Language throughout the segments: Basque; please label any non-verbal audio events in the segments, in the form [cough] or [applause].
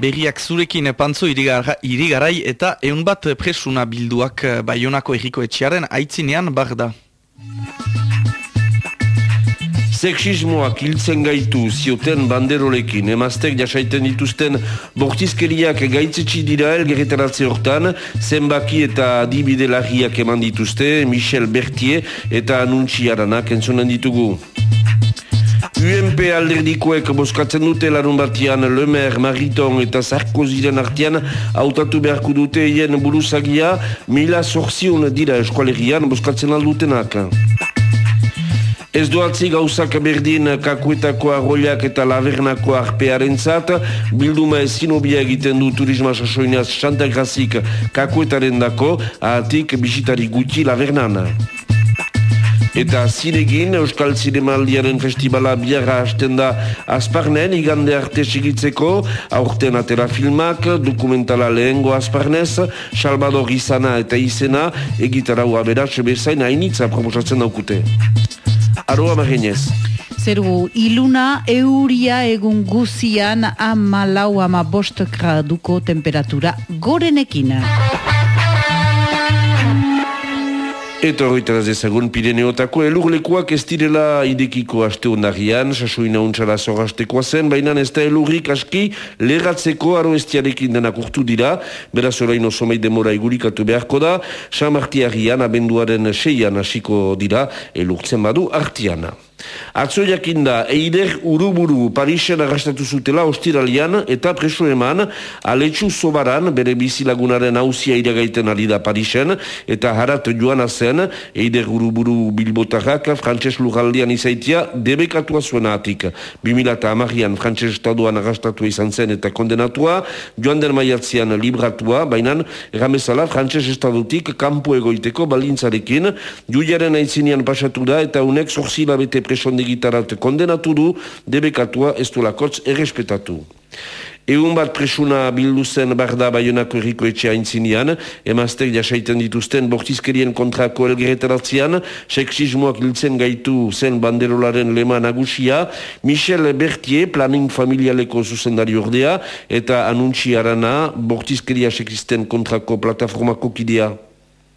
Berriak zurekin pantzo irigarai eta eun bat presuna bilduak eh, Baionako erriko etxearen aitzinean bar da. Sexismoak hiltzen gaitu zioten banderolekin, emaztek jasaiten dituzten bortizkeriak gaitzetsi dira elgerretaratze hortan, zenbaki eta adibide lagiak eman dituzte, Michel Bertier eta Anuntzi Aranak entzunen ditugu. UMP alderdikoek boskatzen dute larun batian Lemer, Mariton eta Sarkoziren artian hautatu beharko dute hien buruzagia mila sorzion dira eskualerian boskatzen aldutenak. Ez doatzi gauzak berdin kakuetako arroiak eta lavernako arpearen zat, bilduma ezinobia egiten du turisma sasoinaz Santagrazik kakuetaren dako, ahatik bisitari guti lavernan. Eta ziregin, Euskal Zinemaldiaren Festivala biarra hasten da Azparnen, igande arte sigitzeko, aurten atera filmak, dokumentala lehengo Azparnez, Salvador Izana eta Izena, egitara ua beratxe bezain hainitza proposatzen daukute. Aroa marginez. Zeru, iluna euria egun guzian ama lau ama bost graduko temperatura gorenekin. Eta horretaraz ezagun Pireneotako elurlekuak ez direla idekiko aste ondarian, sasoina untsala zorrastekoa zen, baina ez da elurrik aski leratzeko aro estiarekin denak urtu dira, beraz orain oso demora igurikatu beharko da, Samartiarian abenduaren seian hasiko dira, elurtzen badu artiana. Atzo jakinda, eider uruburu Parisen arrastatu zutela ostiralian eta preso eman aletsu sobaran bere bizilagunaren hausia iragaiten ari da Parisen eta harat joan zen eider uruburu bilbotarrak frantses lugaldian izaitia debekatua zuen atik. 2000 eta amarian frantses estaduan arrastatu izan zen eta kondenatua joan den maiatzean libratua, bainan erramezala frantses estadutik kampu egoiteko balintzarekin juiaren aitzinean pasatu da eta unek zorzila bete presondegitarat kondenatu du, debekatua ez du lakotz errespetatu. Egun bat presuna bildu zen barda baionako erriko etxe haintzinean, emaztek jasaiten dituzten bortizkerien kontrako elgeretaratzean, seksismoak hiltzen gaitu zen banderolaren lema nagusia, Michel Bertier, planning familialeko zuzendari ordea, eta anuntzi arana, bortizkeria seksisten kontrako plataformako kidea.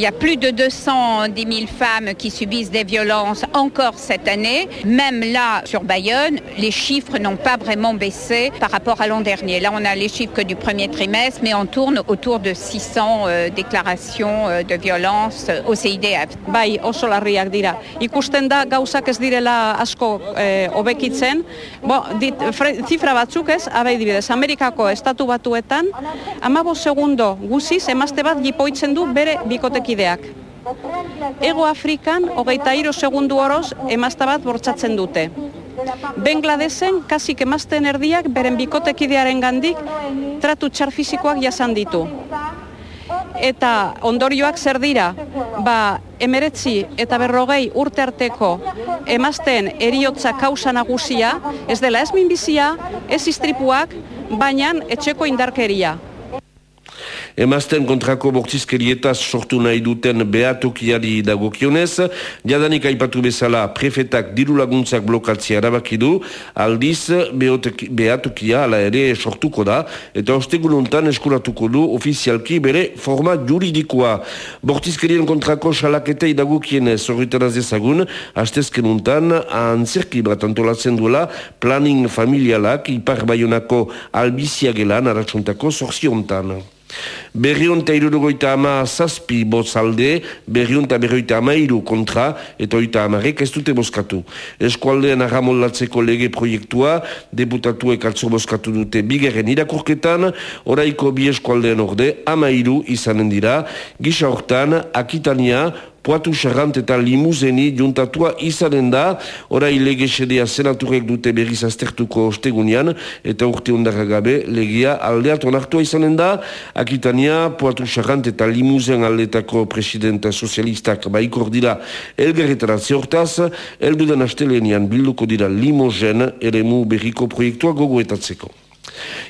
Il y a plus de 210 000 femmes qui subissent des violences encore cette année. Même là, sur Bayonne, les chiffres n'ont pas vraiment baissé par rapport à l'an dernier. Là, on a les chiffres que du premier trimestre, mais on tourne autour de 600 euh, déclarations euh, de violences au CIDF. Ikusten da direla asko eh. Bo, dit, Amerikako estatu batuetan, segundo bat bere kideak. Ego Afrikan, hogeita iro segundu oroz, emazta bat bortzatzen dute. Bengladesen, kasik emazten erdiak, beren bikotekidearen gandik, tratu txar fizikoak jasan ditu. Eta ondorioak zer dira, ba, emeretzi eta berrogei urte arteko emazten eriotza kausa nagusia, ez dela ez minbizia, ez istripuak, baina etxeko indarkeria. Emazten kontrako bortizkerietaz sortu nahi duten behatokiari dagokionez, jadanik aipatu bezala prefetak diru laguntzak blokatzea erabaki du, aldiz behatokia ala ere sortuko da, eta ostegun ontan eskuratuko du ofizialki bere forma juridikoa. Bortizkerien kontrako salaketa dagokienez horretaraz ezagun, hastezken ontan antzerki bat antolatzen duela planning familialak ipar baionako albizia gelan aratsuntako zorziontan. Berriun eta irurugoita ama zazpi bozalde, berriun eta berroita ama iru kontra, eta oita amarek ez dute bozkatu. Eskualdean agamolatzeko lege proiektua, deputatuek atzo bozkatu dute bigerren irakurketan, oraiko bi eskualdean orde, ama iru izanen dira, gisa hortan, akitania, poatu xarrant eta limuzeni juntatua izanen da, orai lege sedea senaturek dute berriz aztertuko ostegunian, eta urte ondarra gabe legea aldeat onartua izanen da, akitania poatu xarrant eta limuzen aldetako presidenta sozialistak baikor dira elgerretara zeortaz, elduden astelenian bilduko dira limozen ere mu berriko proiektua gogoetatzeko.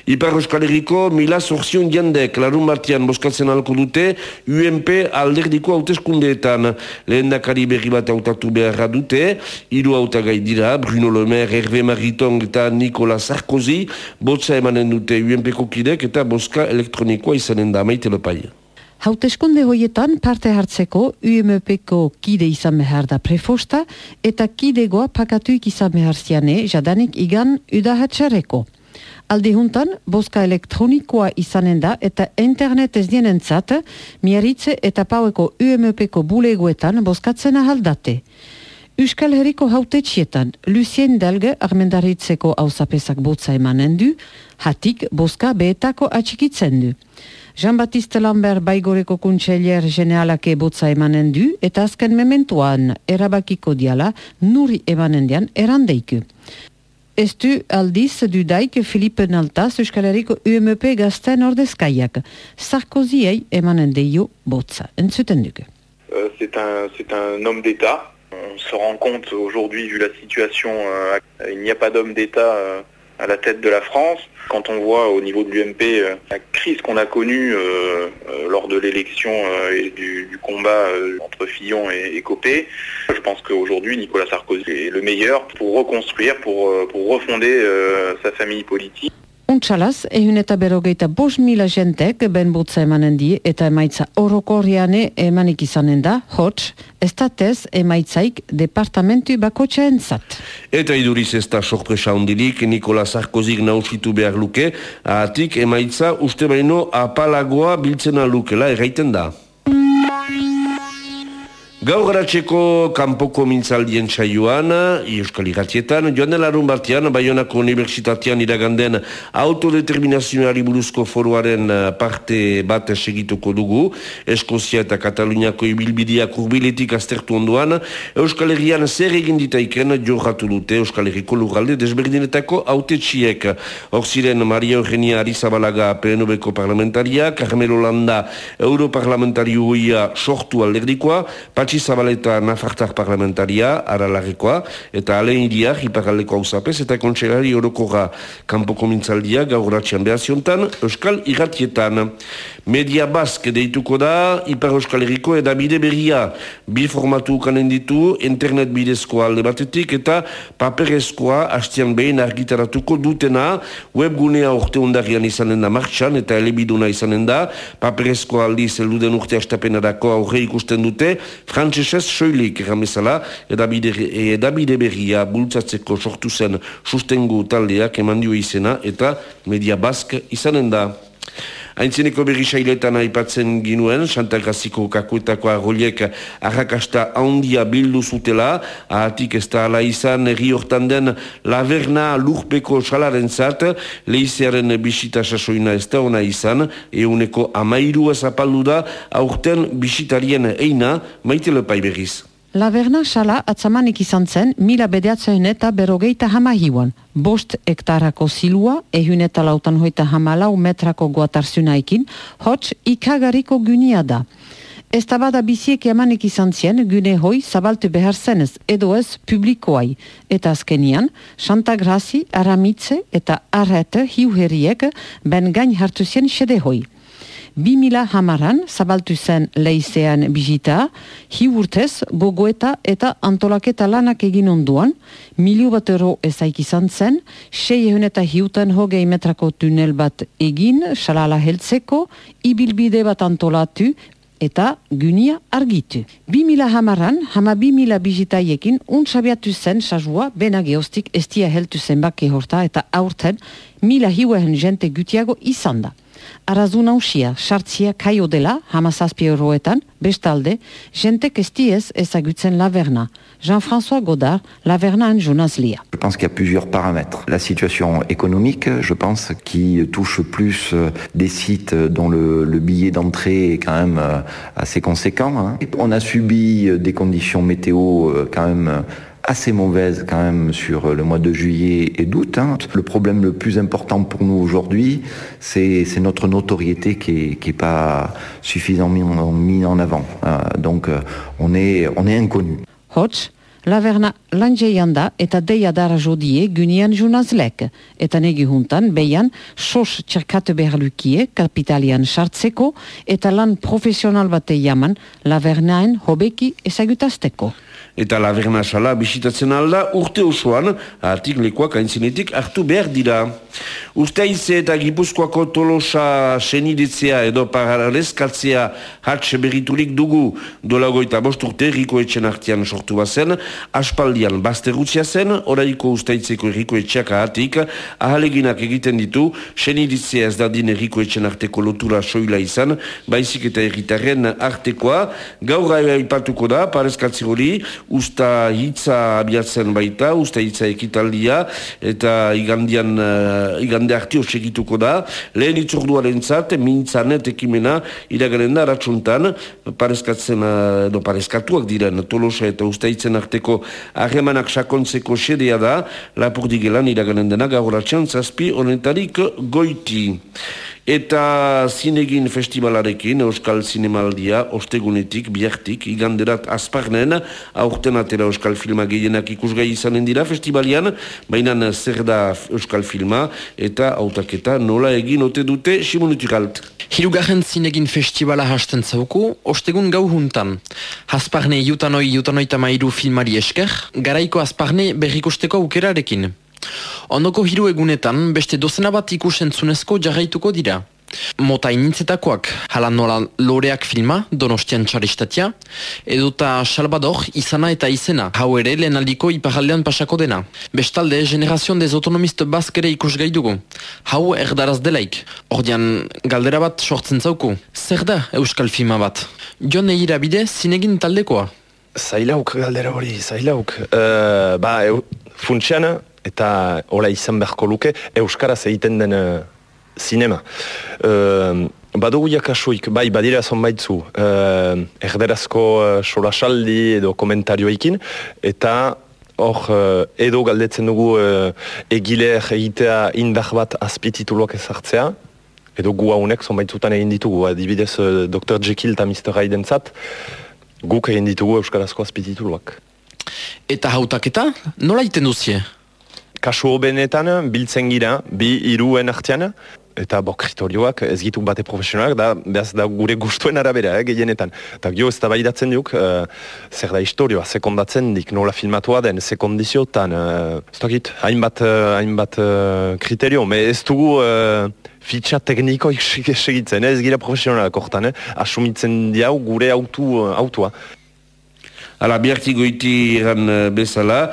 Ipar Euskal Herriko mila zorzion jandek larun batian boskatzen alko dute UMP alderdiko hauteskundeetan. Lehen dakari berri bat hautatu beharra dute, hiru hautagai dira, Bruno Lemer, Hervé Mariton eta Nicolas Sarkozy, botza emanen dute UMP-ko kidek eta boska elektronikoa izanen da maite lopai. Hauteskunde hoietan parte hartzeko UMP-ko kide izan behar da prefosta eta kidegoa pakatuik izan behar ziane jadanik igan udahatxareko. Aldi juntan, boska elektronikoa izanen da eta internet ez dienentzat, miaritze eta paueko UMP-ko bulegoetan boskatzen ahaldate. Euskal Herriko hautetxietan, Lucien Delge armendaritzeko hausapesak botza emanen du, hatik boska behetako atxikitzen du. Jean-Baptiste Lambert baigoreko kuntselier genealake botza emanen du, eta azken mementuan erabakiko diala nuri emanen dian erandeiku. Ez du aldiz du daik Filipe Naltaz Euskal Herriko UMP gazten ordezkaiak. Sarkoziei emanen deio botza. Entzuten dugu. Euh, c'est un, un homme d'État. On se rend compte aujourd'hui, vu la situation, euh, il n'y a pas d'homme d'État euh, à la tête de la France. Quand on voit au niveau de l'UMP euh, la crise qu'on a connue euh, euh, lors de l'élection et du, combat entre Fillon et, Copé, je pense qu'aujourd'hui Nicolas Sarkozy est le meilleur pour reconstruire, pour, refonder sa famille politique. Untxalaz, ehun eta berogeita bos mila jentek ben botza emanen die eta emaitza orokorriane emanik izanen da, hots, estatez emaitzaik departamentu bakotxa entzat. Eta iduriz ez da sorpresa ondilik, Nikola Sarkozik nausitu behar luke, ahatik emaitza uste baino apalagoa biltzena lukela erraiten da. Gaur garatzeko kanpoko mintzaldien saioan, Euskal Iratietan, joan delarun batean, Bayonako Unibertsitatean iraganden autodeterminazioari buruzko foruaren eh, parte bat segituko dugu, Eskozia eta Kataluniako ibilbideak urbiletik aztertu onduan, Euskal Herrian zer egin ditaiken jorratu dute Euskal Herriko lurralde desberdinetako autetxiek. Hor ziren Maria Eugenia Arizabalaga PNB-ko parlamentaria, Carmelo Landa Europarlamentarioia sortu alderdikoa, Patxi Zabaleta Nafartar parlamentaria, aralarrekoa, eta alen iriak, iparaldeko hausapez, eta kontserari orokorra kanpoko mintzaldia gauratxean behaziontan, Euskal Iratietan. Media Bask deituko da, Ipar Euskal Herriko edabide berria, bi formatu ukanen ditu, internet bidezkoa alde batetik, eta paperezkoa hastian behin argitaratuko dutena, webgunea urte undarian izanen da martxan, eta elebiduna izanen da, paperezkoa aldi zeluden urte astapenarako aurre ikusten dute, frantzesez soilik erramezala, edabide, edabide berria bultzatzeko sortu zen sustengu taldeak eman dio izena, eta Media Bask izanen da. Haintzeneko berri sailetan aipatzen ginuen, Santagraziko kakuetako arroliek arrakasta handia bildu zutela, ahatik ez da ala izan erri hortan den laverna lurpeko salaren zat, lehizearen bisita sasoina ez da ona izan, euneko amairua zapaldu da, aurten bisitarien eina, maite lepai berriz. Laverna sala atzamanik izan zen mila bedeatzen eta berogeita hama hiuan. Bost hektarako zilua, ehun eta lautan hoita hamalau metrako guatarzunaikin, hots ikagariko gynia da. Ez bada biziek emanik izan zien gyne hoi zabaltu behar zenez edo ez publikoai. Eta azkenian, Santa Grazi, Aramitze eta Arrete hiuheriek ben gain hartu zien sede hoi. 2000 hamaran zabaltu zen leizean bizita, hi urtez gogoeta eta antolaketa lanak egin onduan, milio bat euro ezaik izan zen, sei eta hiutan hogei metrako tunel bat egin, salala heltzeko, ibilbide bat antolatu, eta gynia argitu. 2000 hamaran, hama 2000 bizitaiekin, untsabiatu zen sazua, bena geostik estia heltu zen bake horta, eta aurten, mila hiuehen jente gutiago izan da. Arazu nausia, sartzia kaio dela, hamazazpi euroetan, bestalde, jentek estiez ezagutzen laverna. Jean-François Godard, laverna journaslia. Je pense qu'il y a plusieurs paramètres. La situation économique, je pense, qui touche plus euh, des sites dont le, le billet d'entrée est quand même euh, assez conséquent. hein. On a subi euh, des conditions météo quand même assez mauvaise quand même sur le mois de juillet et d'août. hein. Le problème le plus important pour nous aujourd'hui, c'est notre notoriété qui est, qui est pas suffisamment mis en, avant. Euh, donc euh, on est, on est inconnu. Laverna lanjeian da eta deia dara jodie gynian junazlek. Eta negi juntan, beian, sos txerkatu behar lukie kapitalian sartzeko eta lan profesional bate jaman Lavernaen hobeki ezagutazteko eta laverna sala bisitatzen alda urte osoan atik lekuak aintzinetik hartu behar dira. Uste aize eta gipuzkoako tolosa seniditzea edo paralezkatzea hatxe beriturik dugu dolago eta bost urte erriko etxen artian sortu bazen, aspaldian bazterrutzia zen, oraiko ustaitzeko erriko etxeak ahatik, ahaleginak egiten ditu, seniditzea ez dadin erriko etxen arteko lotura soila izan, baizik eta erritaren artekoa, gaur aipatuko da, parezkatzi hori, usta hitza abiatzen baita, usta hitza ekitaldia, eta igandian, uh, igande hartio segituko da, lehen itzorduaren zat, mintzanet ekimena, iragaren da, ratxuntan, parezkatzen, uh, no, parezkatuak diren, tolosa eta usta hitzen arteko harremanak sakontzeko sedea da, lapurdigelan iragaren dena, gaur zazpi, honetarik goiti. Eta zinegin festivalarekin, Euskal Zinemaldia, ostegunetik, biartik, iganderat azparnen, aurten atera Euskal Filma gehienak ikusgai izanen dira festivalian, baina zer da Euskal Filma, eta autaketa nola egin ote dute simunutik alt. Hirugarren zinegin festivala hasten zauku, ostegun gau juntan. Hasparne jutanoi jutanoita mairu filmari esker, garaiko Hasparne berrikusteko aukerarekin. Ondoko hiru egunetan beste dozena bat ikusentzunezko jarraituko dira. Mota inintzetakoak, halan nola loreak filma, donostian txaristatia, eduta Salvador izana eta izena, hau ere lehen aldiko iparaldean pasako dena. Bestalde, generazion des autonomist bazkere ikus gaidugu. Hau erdaraz delaik. Ordean, galdera bat sortzen zauku. Zer da euskal filma bat? Jon egira bide, zinegin taldekoa? Zailauk galdera hori, zailauk. Uh, ba, eu, eta hola izan beharko luke Euskaraz egiten den zinema. Uh, badugu jakasuik, bai, badira zonbaitzu, uh, erderazko uh, solasaldi edo komentarioekin, eta hor edo galdetzen dugu uh, egileer egitea indar bat azpitituluak ezartzea, edo gu haunek zonbaitzutan egin ditugu, adibidez uh, Dr. Jekyll eta Mr. Hayden zat, guk egin ditugu Euskarazko azpitituluak. Eta hautaketa, nola iten duzie? Kasu hobenetan biltzen gira, bi iruen artean, eta bo kritorioak ez gitu bate profesionalak, da, behaz da gure gustuen arabera, eh, gehienetan. Eta gio ez da baidatzen duk, uh, zer da historioa, sekondatzen dik, nola filmatua den, sekondiziotan, uh, ez dakit, hainbat, uh, hainbat uh, kriterio, me ez dugu uh, fitxa teknikoik [laughs] segitzen, eh, ez gira profesionalak hortan, eh, asumitzen diau gure autu, autua. Ala, goiti eran eh, bezala,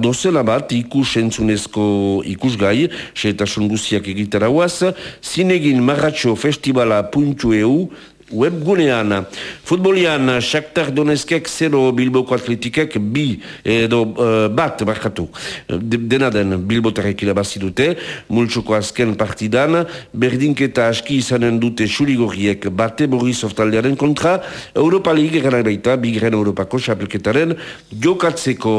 dozela bat ikus entzunezko ikus gai, xe eta songuziak egitara huaz, zinegin marratxo festivala puntu eu, webgunean. Futbolian, Shakhtar Donetskek 0 Bilboko Atletikek bi edo uh, bat barkatu. dena den Bilbotarek irabazi dute, multsuko azken partidan, berdinketa aski izanen dute xurigorriek bate Borisov taldearen kontra, Europa League gara baita, bigren Europako xapelketaren jokatzeko.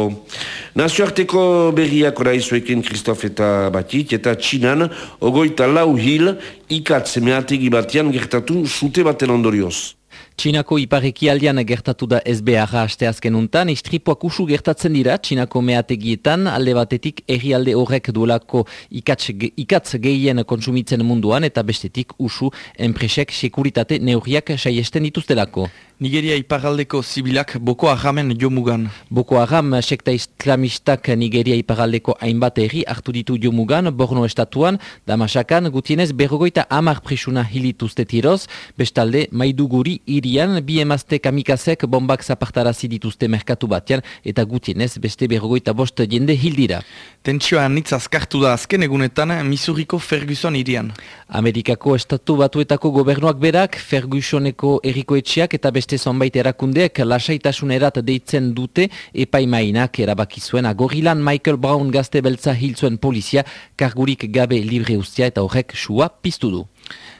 Nazioarteko berriak oraizuekin Kristof eta Batit, eta Txinan, ogoita lau hil, ikatze mehategi batean gertatu zute baten ondorioz. Txinako ipareki aldean gertatu da SBA asteazken untan, istripoak usu gertatzen dira Txinako meategietan, alde batetik erri alde horrek duelako ikatz, ikatz gehien konsumitzen munduan, eta bestetik usu enpresek sekuritate neurriak saiesten dituztelako. Nigeria iparaldeko zibilak Boko Haramen jomugan. Boko Haram sekta islamistak Nigeria iparaldeko hainbat erri hartu ditu jomugan, Borno estatuan, Damasakan, gutienez berrogoita amar presuna hilituzte tiroz, bestalde Maiduguri irian, bi emazte kamikazek bombak zapartarazi dituzte merkatu batean, eta gutienez beste berrogoita bost jende hildira. Tentsioa nitz azkartu da azken egunetan Missouriko Ferguson irian. Amerikako estatu batuetako gobernuak berak, Fergusoneko erikoetxeak eta beste beste zonbait erakundeek lasaitasun erat deitzen dute epaimainak erabaki zuen agorilan Michael Brown gazte beltza hil zuen polizia kargurik gabe libre ustia eta horrek sua piztu du.